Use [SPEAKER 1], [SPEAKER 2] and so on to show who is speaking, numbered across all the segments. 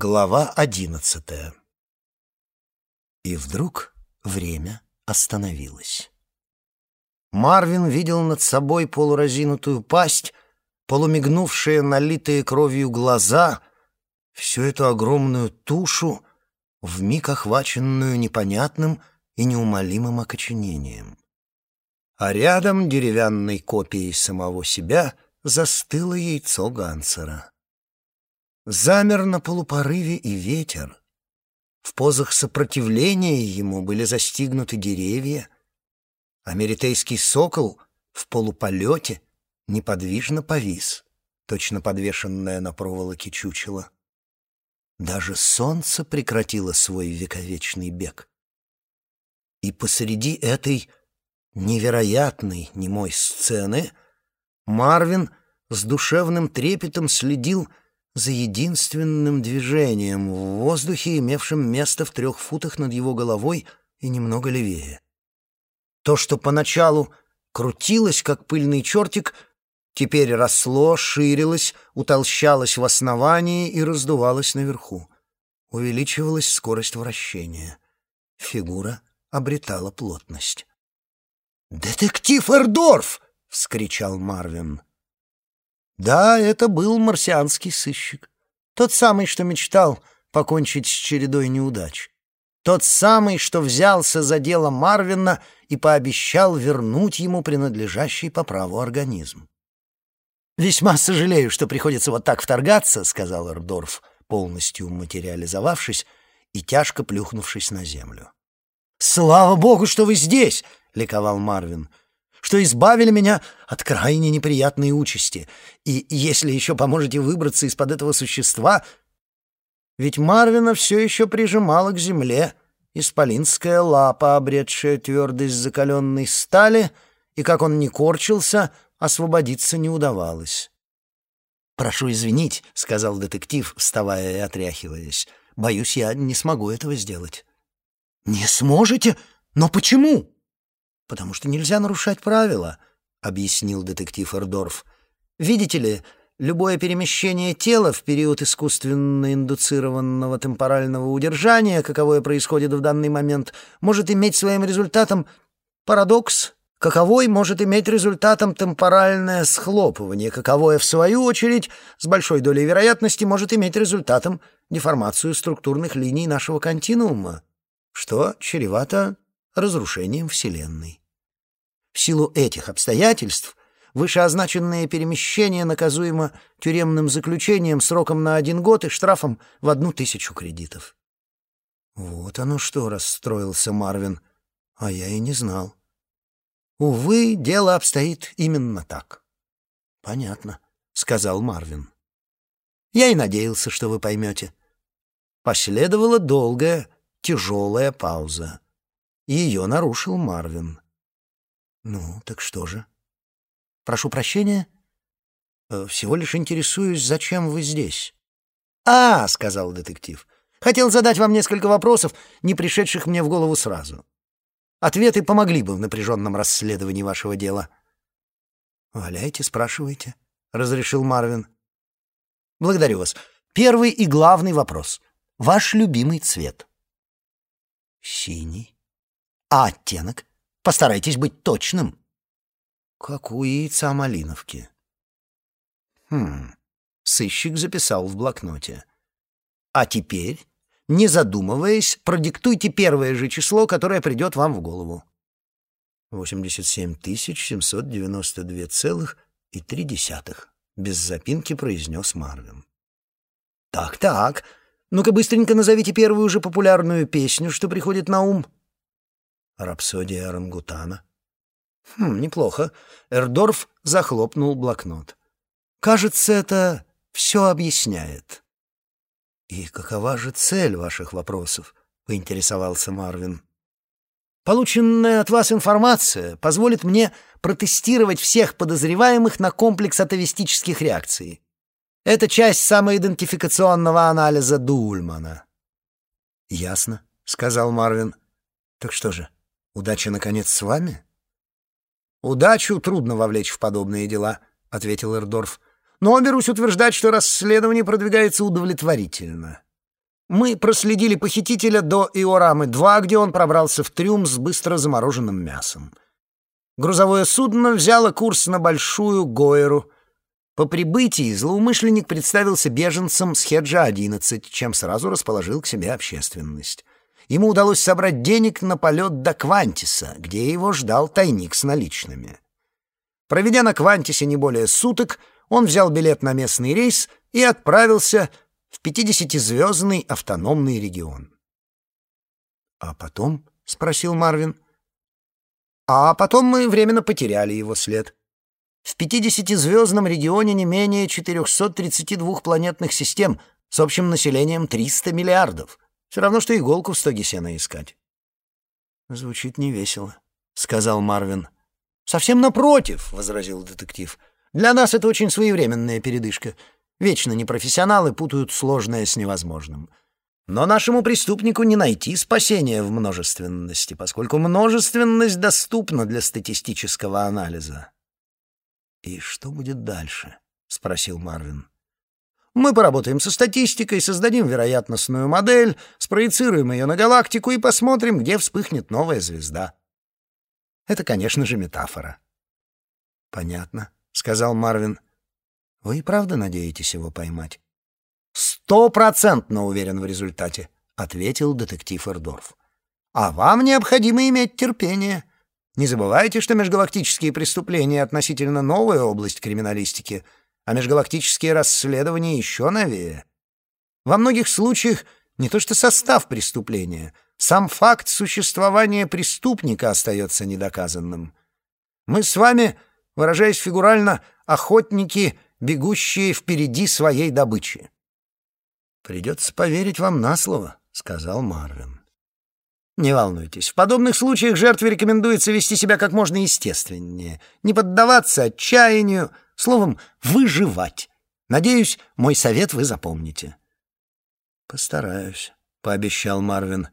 [SPEAKER 1] Глава одиннадцатая И вдруг время остановилось. Марвин видел над собой полуразинутую пасть, полумигнувшие налитые кровью глаза, всю эту огромную тушу, вмиг охваченную непонятным и неумолимым окоченением. А рядом деревянной копией самого себя застыло яйцо Гансера. Замер на полупорыве и ветер. В позах сопротивления ему были застигнуты деревья, а меритейский сокол в полуполете неподвижно повис, точно подвешенное на проволоке чучело. Даже солнце прекратило свой вековечный бег. И посреди этой невероятной немой сцены Марвин с душевным трепетом следил за единственным движением в воздухе, имевшим место в трех футах над его головой и немного левее. То, что поначалу крутилось, как пыльный чертик, теперь росло, ширилось, утолщалось в основании и раздувалось наверху. Увеличивалась скорость вращения. Фигура обретала плотность. «Детектив Эрдорф!» — вскричал Марвин. Да, это был марсианский сыщик. Тот самый, что мечтал покончить с чередой неудач. Тот самый, что взялся за дело Марвина и пообещал вернуть ему принадлежащий по праву организм. «Весьма сожалею, что приходится вот так вторгаться», — сказал Эрдорф, полностью материализовавшись и тяжко плюхнувшись на землю. «Слава богу, что вы здесь!» — ликовал Марвин что избавили меня от крайне неприятной участи. И если еще поможете выбраться из-под этого существа... Ведь Марвина все еще прижимала к земле исполинская лапа, обретшая твердость закаленной стали, и, как он не корчился, освободиться не удавалось. «Прошу извинить», — сказал детектив, вставая и отряхиваясь. «Боюсь, я не смогу этого сделать». «Не сможете? Но почему?» «Потому что нельзя нарушать правила», — объяснил детектив Эрдорф. «Видите ли, любое перемещение тела в период искусственно индуцированного темпорального удержания, каковое происходит в данный момент, может иметь своим результатом парадокс, каковой может иметь результатом темпоральное схлопывание, каковое, в свою очередь, с большой долей вероятности может иметь результатом деформацию структурных линий нашего континуума, что чревато разрушением Вселенной. В силу этих обстоятельств вышеозначенное перемещение наказуемо тюремным заключением сроком на один год и штрафом в одну тысячу кредитов. Вот оно что, расстроился Марвин, а я и не знал. Увы, дело обстоит именно так. Понятно, сказал Марвин. Я и надеялся, что вы поймете. Последовала долгая, тяжелая пауза. Ее нарушил Марвин. «Ну, так что же?» «Прошу прощения?» «Э, «Всего лишь интересуюсь, зачем вы здесь?» «А, — сказал детектив, — хотел задать вам несколько вопросов, не пришедших мне в голову сразу. Ответы помогли бы в напряженном расследовании вашего дела». «Валяйте, спрашивайте», — разрешил Марвин. «Благодарю вас. Первый и главный вопрос. Ваш любимый цвет?» «Синий». А оттенок? Постарайтесь быть точным. Как у яйца малиновки. Хм, сыщик записал в блокноте. А теперь, не задумываясь, продиктуйте первое же число, которое придет вам в голову. 87 792 целых и три десятых, без запинки произнес Марвин. Так-так, ну-ка быстренько назовите первую же популярную песню, что приходит на ум. Рапсодия орангутана. Хм, неплохо. Эрдорф захлопнул блокнот. Кажется, это все объясняет. И какова же цель ваших вопросов? поинтересовался Марвин. Полученная от вас информация позволит мне протестировать всех подозреваемых на комплекс атовистических реакций. Это часть самоидентификационного анализа Дульмана. «Ясно», — сказал Марвин. «Так что же, Удача, наконец, с вами? Удачу трудно вовлечь в подобные дела, ответил Эрдорф. Но берусь утверждать, что расследование продвигается удовлетворительно. Мы проследили похитителя до Иорамы-2, где он пробрался в трюм с быстро замороженным мясом. Грузовое судно взяло курс на Большую Гойру. По прибытии злоумышленник представился беженцем с Хеджа-11, чем сразу расположил к себе общественность. Ему удалось собрать денег на полет до Квантиса, где его ждал тайник с наличными. Проведя на Квантисе не более суток, он взял билет на местный рейс и отправился в 50-звездный автономный регион. «А потом?» — спросил Марвин. «А потом мы временно потеряли его след. В 50-звездном регионе не менее 432 планетных систем с общим населением 300 миллиардов. Все равно, что иголку в стоге сена искать». «Звучит невесело», — сказал Марвин. «Совсем напротив», — возразил детектив. «Для нас это очень своевременная передышка. Вечно непрофессионалы путают сложное с невозможным. Но нашему преступнику не найти спасения в множественности, поскольку множественность доступна для статистического анализа». «И что будет дальше?» — спросил Марвин. «Мы поработаем со статистикой, создадим вероятностную модель, спроецируем ее на галактику и посмотрим, где вспыхнет новая звезда». Это, конечно же, метафора. «Понятно», — сказал Марвин. «Вы и правда надеетесь его поймать?» «Стопроцентно уверен в результате», — ответил детектив Эрдорф. «А вам необходимо иметь терпение. Не забывайте, что межгалактические преступления — относительно новая область криминалистики, а межгалактические расследования еще новее. Во многих случаях не то что состав преступления — сам факт существования преступника остается недоказанным. Мы с вами, выражаясь фигурально, охотники, бегущие впереди своей добычи. «Придется поверить вам на слово», — сказал Марвин. «Не волнуйтесь, в подобных случаях жертве рекомендуется вести себя как можно естественнее, не поддаваться отчаянию, словом, выживать. Надеюсь, мой совет вы запомните». «Постараюсь», — пообещал Марвин.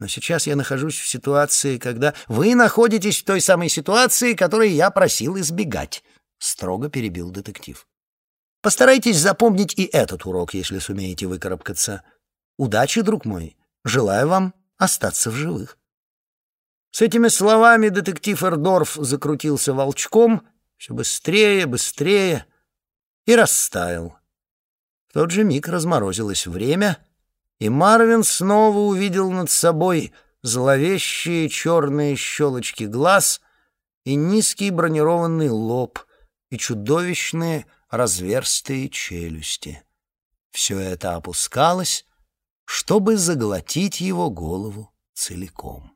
[SPEAKER 1] Но сейчас я нахожусь в ситуации, когда вы находитесь в той самой ситуации, которой я просил избегать, — строго перебил детектив. Постарайтесь запомнить и этот урок, если сумеете выкарабкаться. Удачи, друг мой. Желаю вам остаться в живых. С этими словами детектив Эрдорф закрутился волчком все быстрее, быстрее и растаял. В тот же миг разморозилось время — и Марвин снова увидел над собой зловещие черные щелочки глаз и низкий бронированный лоб и чудовищные разверстые челюсти. Все это опускалось, чтобы заглотить его голову целиком.